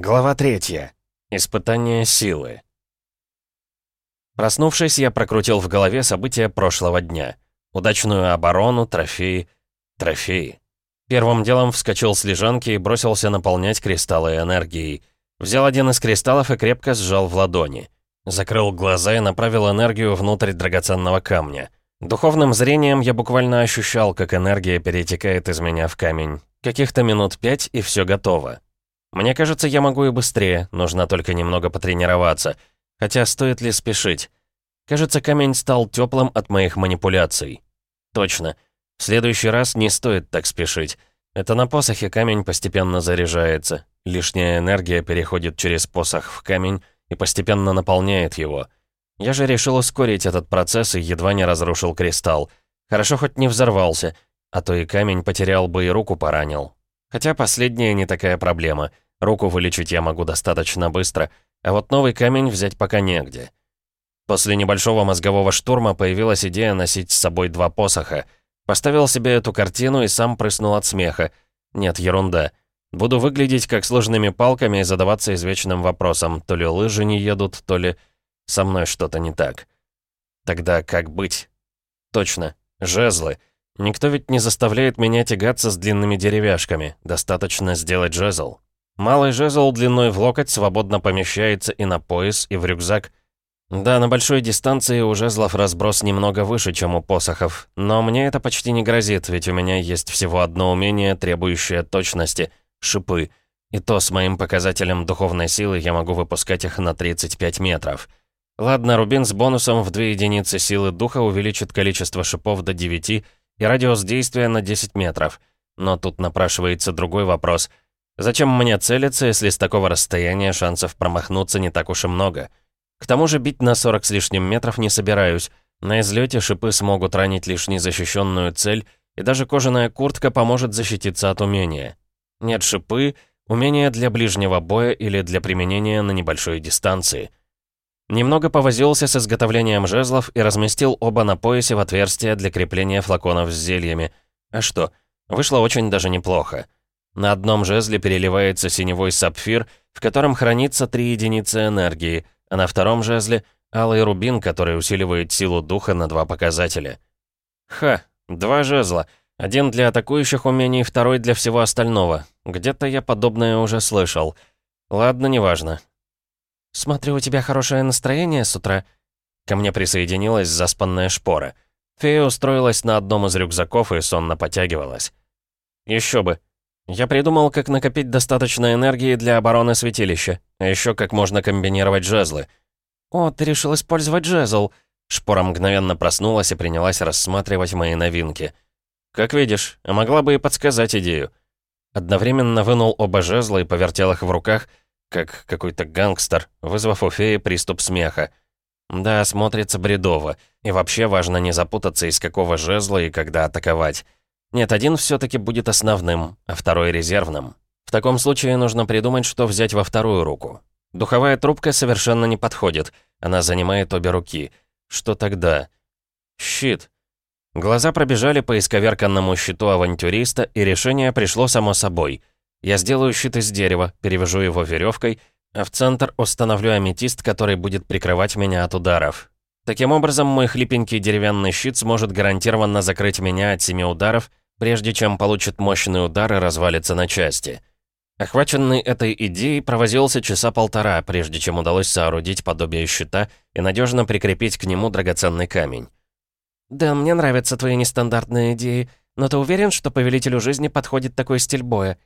Глава третья. Испытание силы. Проснувшись, я прокрутил в голове события прошлого дня. Удачную оборону, трофеи, трофеи. Первым делом вскочил с лежанки и бросился наполнять кристаллы энергией. Взял один из кристаллов и крепко сжал в ладони. Закрыл глаза и направил энергию внутрь драгоценного камня. Духовным зрением я буквально ощущал, как энергия перетекает из меня в камень. Каких-то минут пять, и все готово. Мне кажется, я могу и быстрее, нужно только немного потренироваться. Хотя стоит ли спешить? Кажется, камень стал теплым от моих манипуляций. Точно. В следующий раз не стоит так спешить. Это на посохе камень постепенно заряжается. Лишняя энергия переходит через посох в камень и постепенно наполняет его. Я же решил ускорить этот процесс и едва не разрушил кристалл. Хорошо хоть не взорвался, а то и камень потерял бы и руку поранил. Хотя последняя не такая проблема. Руку вылечить я могу достаточно быстро, а вот новый камень взять пока негде. После небольшого мозгового штурма появилась идея носить с собой два посоха. Поставил себе эту картину и сам прыснул от смеха. Нет, ерунда. Буду выглядеть как сложными палками и задаваться извечным вопросом, то ли лыжи не едут, то ли со мной что-то не так. Тогда как быть? Точно, жезлы. Никто ведь не заставляет меня тягаться с длинными деревяшками. Достаточно сделать жезл. Малый жезл длиной в локоть свободно помещается и на пояс, и в рюкзак. Да, на большой дистанции у жезлов разброс немного выше, чем у посохов, но мне это почти не грозит, ведь у меня есть всего одно умение, требующее точности — шипы. И то с моим показателем духовной силы я могу выпускать их на 35 метров. Ладно, рубин с бонусом в 2 единицы силы духа увеличит количество шипов до 9, и радиус действия на 10 метров. Но тут напрашивается другой вопрос. Зачем мне целиться, если с такого расстояния шансов промахнуться не так уж и много? К тому же бить на 40 с лишним метров не собираюсь. На излете шипы смогут ранить лишь незащищенную цель, и даже кожаная куртка поможет защититься от умения. Нет шипы, умение для ближнего боя или для применения на небольшой дистанции. Немного повозился с изготовлением жезлов и разместил оба на поясе в отверстие для крепления флаконов с зельями. А что, вышло очень даже неплохо. На одном жезле переливается синевой сапфир, в котором хранится три единицы энергии, а на втором жезле — алый рубин, который усиливает силу духа на два показателя. Ха, два жезла. Один для атакующих умений, второй для всего остального. Где-то я подобное уже слышал. Ладно, неважно. «Смотрю, у тебя хорошее настроение с утра». Ко мне присоединилась заспанная шпора. Фея устроилась на одном из рюкзаков и сонно потягивалась. Еще бы. Я придумал, как накопить достаточно энергии для обороны святилища, а еще как можно комбинировать жезлы. «О, ты решил использовать жезл!» Шпора мгновенно проснулась и принялась рассматривать мои новинки. «Как видишь, а могла бы и подсказать идею». Одновременно вынул оба жезла и повертел их в руках, как какой-то гангстер, вызвав у феи приступ смеха. Да, смотрится бредово. И вообще важно не запутаться, из какого жезла и когда атаковать. Нет, один все таки будет основным, а второй резервным. В таком случае нужно придумать, что взять во вторую руку. Духовая трубка совершенно не подходит. Она занимает обе руки. Что тогда? Щит. Глаза пробежали по исковерканному щиту авантюриста, и решение пришло само собой — я сделаю щит из дерева, перевяжу его веревкой, а в центр установлю аметист, который будет прикрывать меня от ударов. Таким образом, мой хлипенький деревянный щит сможет гарантированно закрыть меня от семи ударов, прежде чем получит мощный удар и развалится на части. Охваченный этой идеей, провозился часа полтора, прежде чем удалось соорудить подобие щита и надежно прикрепить к нему драгоценный камень. «Да, мне нравятся твои нестандартные идеи, но ты уверен, что повелителю жизни подходит такой стиль боя?»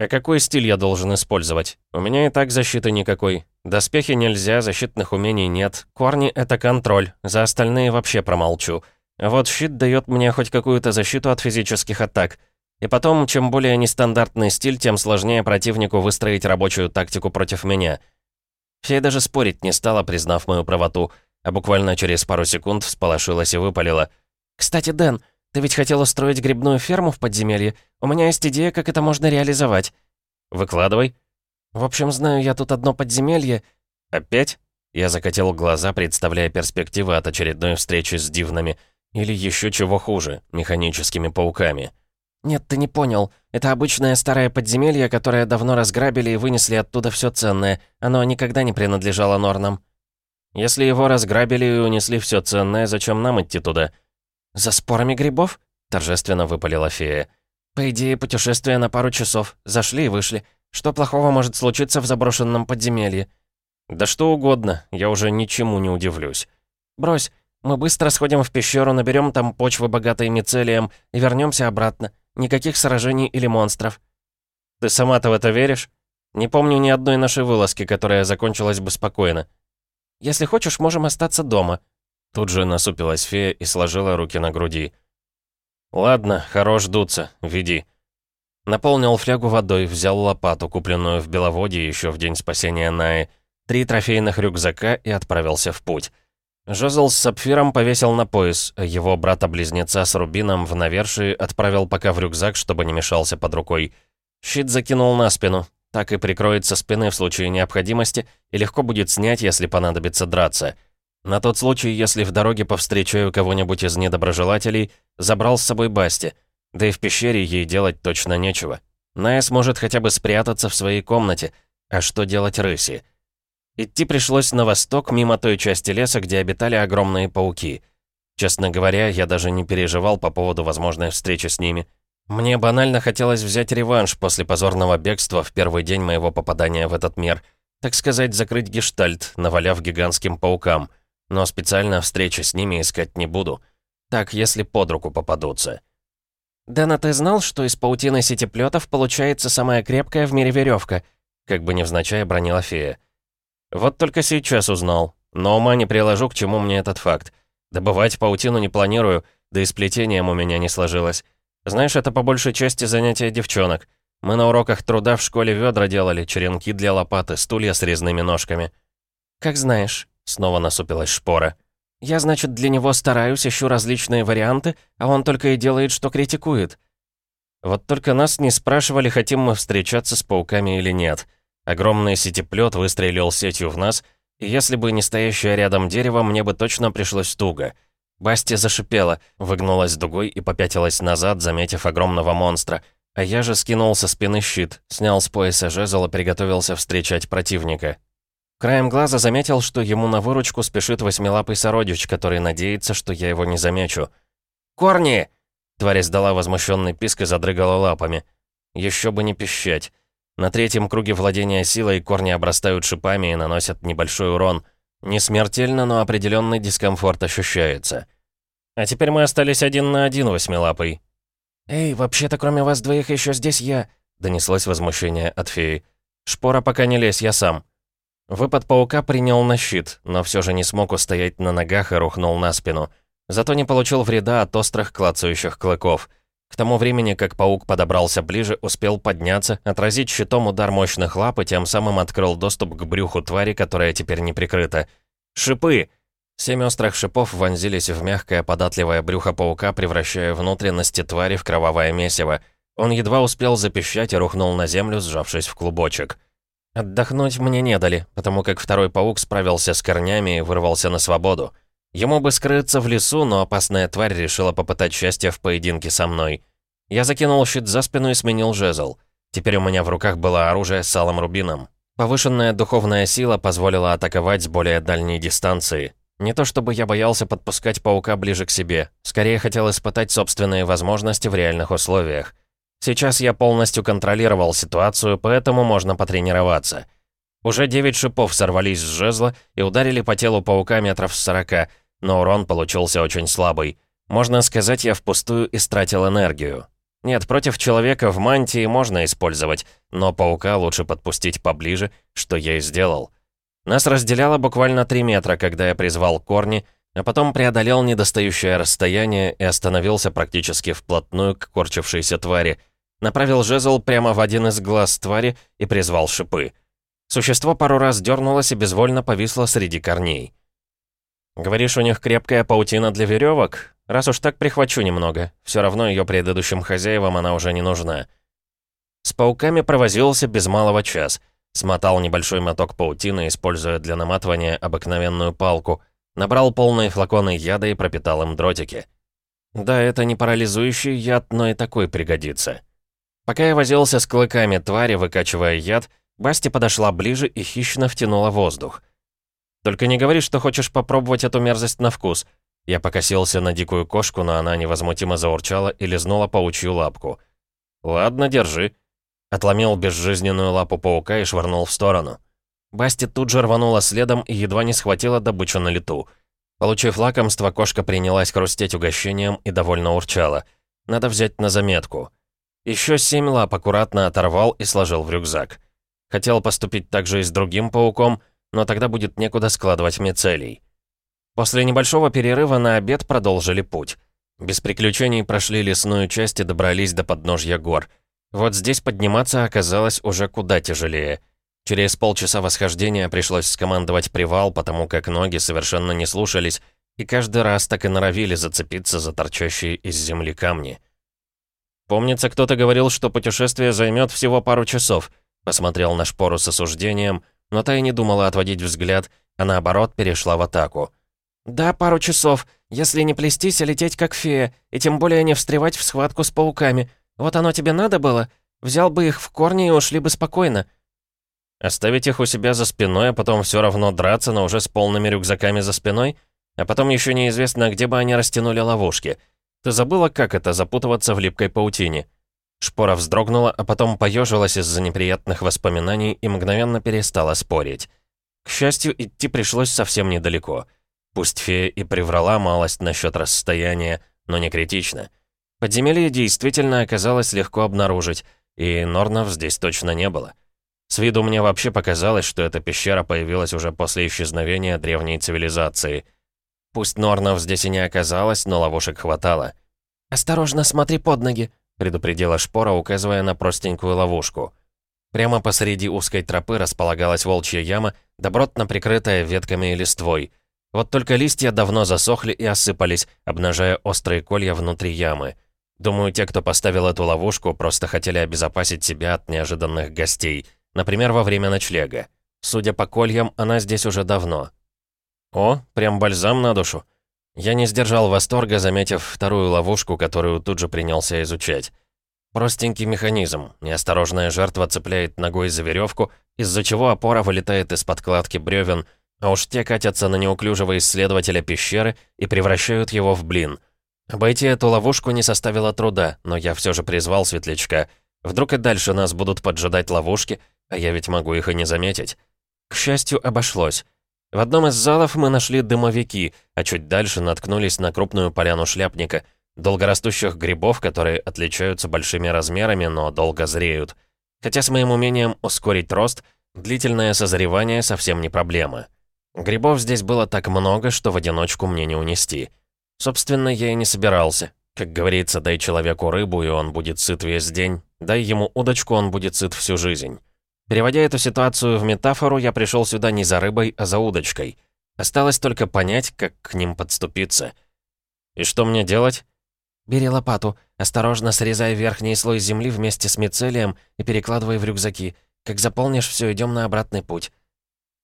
А какой стиль я должен использовать? У меня и так защиты никакой. Доспехи нельзя, защитных умений нет. Корни — это контроль, за остальные вообще промолчу. Вот щит дает мне хоть какую-то защиту от физических атак. И потом, чем более нестандартный стиль, тем сложнее противнику выстроить рабочую тактику против меня. Фея даже спорить не стала, признав мою правоту, а буквально через пару секунд всполошилась и выпалила. «Кстати, Дэн, ты ведь хотел устроить грибную ферму в подземелье? У меня есть идея, как это можно реализовать». «Выкладывай». «В общем, знаю я тут одно подземелье». «Опять?» Я закатил глаза, представляя перспективы от очередной встречи с дивными. Или еще чего хуже, механическими пауками. «Нет, ты не понял. Это обычное старое подземелье, которое давно разграбили и вынесли оттуда все ценное. Оно никогда не принадлежало Норнам». «Если его разграбили и унесли все ценное, зачем нам идти туда?» «За спорами грибов?» — торжественно выпалила фея. «По идее, путешествие на пару часов. Зашли и вышли. Что плохого может случиться в заброшенном подземелье?» «Да что угодно. Я уже ничему не удивлюсь». «Брось. Мы быстро сходим в пещеру, наберем там почвы, богатой мицелием, и вернемся обратно. Никаких сражений или монстров». «Ты сама-то в это веришь? Не помню ни одной нашей вылазки, которая закончилась бы спокойно». «Если хочешь, можем остаться дома». Тут же насупилась фея и сложила руки на груди. «Ладно, хорош дуться, веди». Наполнил флягу водой, взял лопату, купленную в Беловодье еще в день спасения Наи, три трофейных рюкзака и отправился в путь. Жезл с сапфиром повесил на пояс, его брата-близнеца с рубином в навершии отправил пока в рюкзак, чтобы не мешался под рукой. Щит закинул на спину, так и прикроет со спины в случае необходимости и легко будет снять, если понадобится драться. На тот случай, если в дороге повстречаю кого-нибудь из недоброжелателей, забрал с собой Басти. Да и в пещере ей делать точно нечего. Ная сможет хотя бы спрятаться в своей комнате. А что делать рыси? Идти пришлось на восток, мимо той части леса, где обитали огромные пауки. Честно говоря, я даже не переживал по поводу возможной встречи с ними. Мне банально хотелось взять реванш после позорного бегства в первый день моего попадания в этот мир. Так сказать, закрыть гештальт, наваляв гигантским паукам. Но специально встречи с ними искать не буду. Так, если под руку попадутся. «Дэна, ты знал, что из паутины сетеплетов получается самая крепкая в мире веревка? Как бы невзначай бронила фея. Вот только сейчас узнал. Но ума не приложу, к чему мне этот факт. Добывать паутину не планирую, да и с плетением у меня не сложилось. Знаешь, это по большей части занятие девчонок. Мы на уроках труда в школе ведра делали, черенки для лопаты, стулья с резными ножками. «Как знаешь», — снова насупилась шпора. «Я, значит, для него стараюсь, ищу различные варианты, а он только и делает, что критикует». Вот только нас не спрашивали, хотим мы встречаться с пауками или нет. Огромный сетеплет выстрелил сетью в нас, и если бы не стоящее рядом дерево, мне бы точно пришлось туго. Басти зашипела, выгнулась дугой и попятилась назад, заметив огромного монстра. А я же скинул со спины щит, снял с пояса жезл и приготовился встречать противника. Краем глаза заметил, что ему на выручку спешит восьмилапый сородич, который надеется, что я его не замечу. «Корни!» Тварь издала возмущенный писк и задрыгала лапами. Еще бы не пищать. На третьем круге владения силой корни обрастают шипами и наносят небольшой урон. Не смертельно, но определенный дискомфорт ощущается. А теперь мы остались один на один восьмилапой. «Эй, вообще-то кроме вас двоих еще здесь я...» Донеслось возмущение от феи. «Шпора пока не лезь, я сам». Выпад паука принял на щит, но все же не смог устоять на ногах и рухнул на спину. Зато не получил вреда от острых клацающих клыков — к тому времени, как паук подобрался ближе, успел подняться, отразить щитом удар мощных лап и тем самым открыл доступ к брюху твари, которая теперь не прикрыта. «Шипы!» Семь острых шипов вонзились в мягкое податливое брюхо паука, превращая внутренности твари в кровавое месиво. Он едва успел запищать и рухнул на землю, сжавшись в клубочек. Отдохнуть мне не дали, потому как второй паук справился с корнями и вырвался на свободу. Ему бы скрыться в лесу, но опасная тварь решила попытать счастье в поединке со мной. Я закинул щит за спину и сменил жезл. Теперь у меня в руках было оружие с алым рубином. Повышенная духовная сила позволила атаковать с более дальней дистанции. Не то чтобы я боялся подпускать паука ближе к себе, скорее хотел испытать собственные возможности в реальных условиях. Сейчас я полностью контролировал ситуацию, поэтому можно потренироваться. Уже девять шипов сорвались с жезла и ударили по телу паука метров с сорока, но урон получился очень слабый. Можно сказать, я впустую истратил энергию. Нет, против человека в мантии можно использовать, но паука лучше подпустить поближе, что я и сделал. Нас разделяло буквально 3 метра, когда я призвал корни, а потом преодолел недостающее расстояние и остановился практически вплотную к корчившейся твари. Направил жезл прямо в один из глаз твари и призвал шипы. Существо пару раз дернулось и безвольно повисло среди корней. «Говоришь, у них крепкая паутина для веревок? Раз уж так, прихвачу немного. Все равно ее предыдущим хозяевам она уже не нужна». С пауками провозился без малого час. Смотал небольшой моток паутины, используя для наматывания обыкновенную палку. Набрал полные флаконы яда и пропитал им дротики. Да, это не парализующий яд, но и такой пригодится. Пока я возился с клыками твари, выкачивая яд, Басти подошла ближе и хищно втянула воздух. «Только не говори, что хочешь попробовать эту мерзость на вкус». Я покосился на дикую кошку, но она невозмутимо заурчала и лизнула паучью лапку. «Ладно, держи». Отломил безжизненную лапу паука и швырнул в сторону. Басти тут же рванула следом и едва не схватила добычу на лету. Получив лакомство, кошка принялась хрустеть угощением и довольно урчала. Надо взять на заметку. Еще семь лап аккуратно оторвал и сложил в рюкзак. Хотел поступить так же и с другим пауком, но тогда будет некуда складывать мицелий. После небольшого перерыва на обед продолжили путь. Без приключений прошли лесную часть и добрались до подножья гор. Вот здесь подниматься оказалось уже куда тяжелее. Через полчаса восхождения пришлось скомандовать привал, потому как ноги совершенно не слушались, и каждый раз так и норовили зацепиться за торчащие из земли камни. «Помнится, кто-то говорил, что путешествие займет всего пару часов», посмотрел на шпору с осуждением, но та и не думала отводить взгляд, а наоборот перешла в атаку. «Да, пару часов, если не плестись, а лететь как фея, и тем более не встревать в схватку с пауками. Вот оно тебе надо было? Взял бы их в корни и ушли бы спокойно. Оставить их у себя за спиной, а потом все равно драться, но уже с полными рюкзаками за спиной? А потом еще неизвестно, где бы они растянули ловушки. Ты забыла, как это, запутываться в липкой паутине?» Шпора вздрогнула, а потом поежилась из-за неприятных воспоминаний и мгновенно перестала спорить. К счастью, идти пришлось совсем недалеко. Пусть фея и приврала малость насчет расстояния, но не критично. Подземелье действительно оказалось легко обнаружить, и Норнов здесь точно не было. С виду мне вообще показалось, что эта пещера появилась уже после исчезновения древней цивилизации. Пусть Норнов здесь и не оказалось, но ловушек хватало. «Осторожно, смотри под ноги», — предупредила Шпора, указывая на простенькую ловушку. Прямо посреди узкой тропы располагалась волчья яма, добротно прикрытая ветками и листвой. Вот только листья давно засохли и осыпались, обнажая острые колья внутри ямы. Думаю, те, кто поставил эту ловушку, просто хотели обезопасить себя от неожиданных гостей — Например, во время ночлега. Судя по кольям, она здесь уже давно. О, прям бальзам на душу. Я не сдержал восторга, заметив вторую ловушку, которую тут же принялся изучать. Простенький механизм. Неосторожная жертва цепляет ногой за веревку, из-за чего опора вылетает из подкладки бревен, а уж те катятся на неуклюжего исследователя пещеры и превращают его в блин. Обойти эту ловушку не составило труда, но я все же призвал светлячка. Вдруг и дальше нас будут поджидать ловушки, а я ведь могу их и не заметить. К счастью, обошлось. В одном из залов мы нашли дымовики, а чуть дальше наткнулись на крупную поляну шляпника, долгорастущих грибов, которые отличаются большими размерами, но долго зреют. Хотя с моим умением ускорить рост, длительное созревание совсем не проблема. Грибов здесь было так много, что в одиночку мне не унести. Собственно, я и не собирался. Как говорится, дай человеку рыбу, и он будет сыт весь день. Дай ему удочку, он будет сыт всю жизнь. Переводя эту ситуацию в метафору, я пришел сюда не за рыбой, а за удочкой. Осталось только понять, как к ним подступиться. И что мне делать? Бери лопату, осторожно срезай верхний слой земли вместе с мицелием и перекладывай в рюкзаки. Как заполнишь все, идем на обратный путь.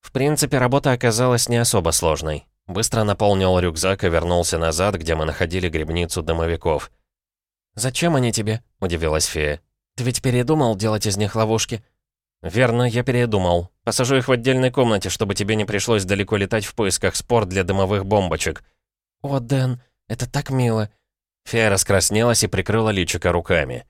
В принципе, работа оказалась не особо сложной. Быстро наполнил рюкзак и вернулся назад, где мы находили грибницу домовиков. «Зачем они тебе?» — удивилась фея. «Ты ведь передумал делать из них ловушки?» «Верно, я передумал. Посажу их в отдельной комнате, чтобы тебе не пришлось далеко летать в поисках спор для дымовых бомбочек». «О, Дэн, это так мило». Фея раскраснелась и прикрыла личико руками.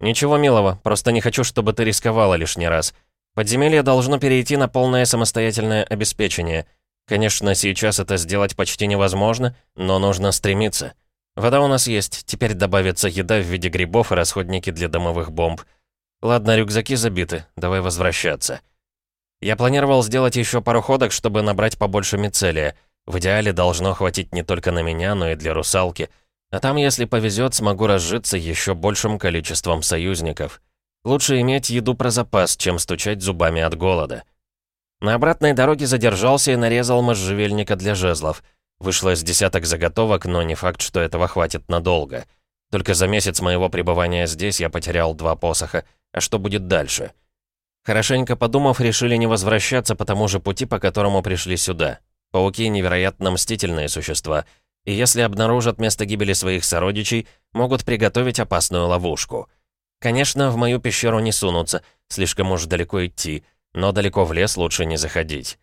«Ничего милого, просто не хочу, чтобы ты рисковала лишний раз. Подземелье должно перейти на полное самостоятельное обеспечение. Конечно, сейчас это сделать почти невозможно, но нужно стремиться. Вода у нас есть, теперь добавится еда в виде грибов и расходники для домовых бомб». Ладно, рюкзаки забиты, давай возвращаться. Я планировал сделать еще пару ходок, чтобы набрать побольше мицелия. В идеале должно хватить не только на меня, но и для русалки. А там, если повезет, смогу разжиться еще большим количеством союзников. Лучше иметь еду про запас, чем стучать зубами от голода. На обратной дороге задержался и нарезал можжевельника для жезлов. Вышло с десяток заготовок, но не факт, что этого хватит надолго. Только за месяц моего пребывания здесь я потерял два посоха, а что будет дальше? Хорошенько подумав, решили не возвращаться по тому же пути, по которому пришли сюда. Пауки — невероятно мстительные существа. и если обнаружат место гибели своих сородичей, могут приготовить опасную ловушку. Конечно, в мою пещеру не сунутся, слишком уж далеко идти, но далеко в лес лучше не заходить.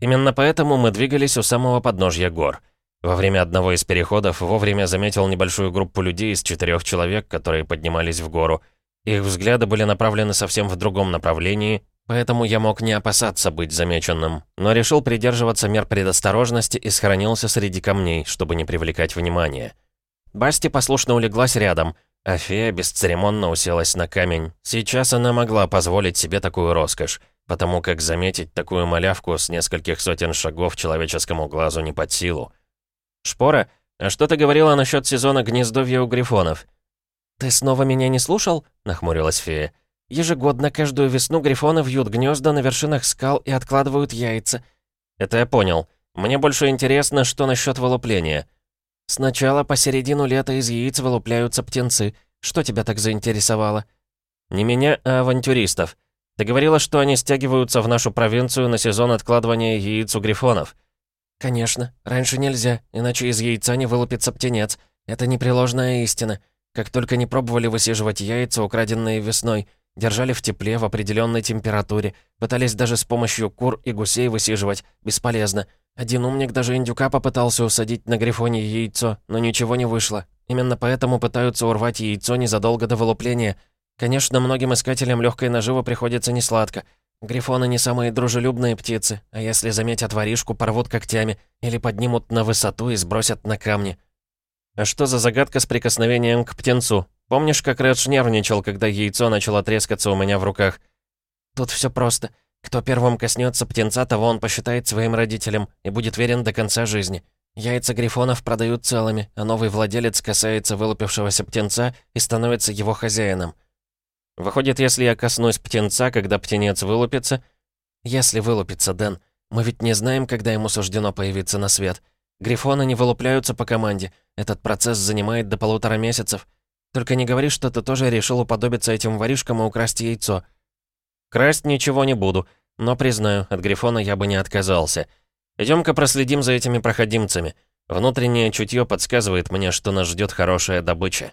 Именно поэтому мы двигались у самого подножья гор. Во время одного из переходов вовремя заметил небольшую группу людей из четырех человек, которые поднимались в гору. Их взгляды были направлены совсем в другом направлении, Поэтому я мог не опасаться быть замеченным, но решил придерживаться мер предосторожности и сохранился среди камней, чтобы не привлекать внимания. Басти послушно улеглась рядом, а фея бесцеремонно уселась на камень. Сейчас она могла позволить себе такую роскошь, потому как заметить такую малявку с нескольких сотен шагов человеческому глазу не под силу. «Шпора, а что ты говорила насчет сезона гнездовья у грифонов?» «Ты снова меня не слушал?» — нахмурилась фея. Ежегодно, каждую весну грифоны вьют гнезда на вершинах скал и откладывают яйца. Это я понял. Мне больше интересно, что насчет вылупления. Сначала посередину лета из яиц вылупляются птенцы. Что тебя так заинтересовало? Не меня, а авантюристов. Ты говорила, что они стягиваются в нашу провинцию на сезон откладывания яиц у грифонов. Конечно. Раньше нельзя, иначе из яйца не вылупится птенец. Это непреложная истина. Как только не пробовали высиживать яйца, украденные весной — Держали в тепле, в определенной температуре. Пытались даже с помощью кур и гусей высиживать. Бесполезно. Один умник даже индюка попытался усадить на грифоне яйцо, но ничего не вышло. Именно поэтому пытаются урвать яйцо незадолго до вылупления. Конечно, многим искателям легкой наживы приходится несладко. Грифоны не самые дружелюбные птицы, а если заметят воришку, порвут когтями или поднимут на высоту и сбросят на камни. А что за загадка с прикосновением к птенцу? Помнишь, как Редж нервничал, когда яйцо начало трескаться у меня в руках? Тут все просто. Кто первым коснется птенца, того он посчитает своим родителем и будет верен до конца жизни. Яйца грифонов продают целыми, а новый владелец касается вылупившегося птенца и становится его хозяином. Выходит, если я коснусь птенца, когда птенец вылупится... Если вылупится, Дэн. Мы ведь не знаем, когда ему суждено появиться на свет. Грифоны не вылупляются по команде. Этот процесс занимает до полутора месяцев. Только не говори, что ты тоже решил уподобиться этим воришкам и украсть яйцо». «Красть ничего не буду, но, признаю, от Грифона я бы не отказался. Идем-ка проследим за этими проходимцами. Внутреннее чутье подсказывает мне, что нас ждет хорошая добыча».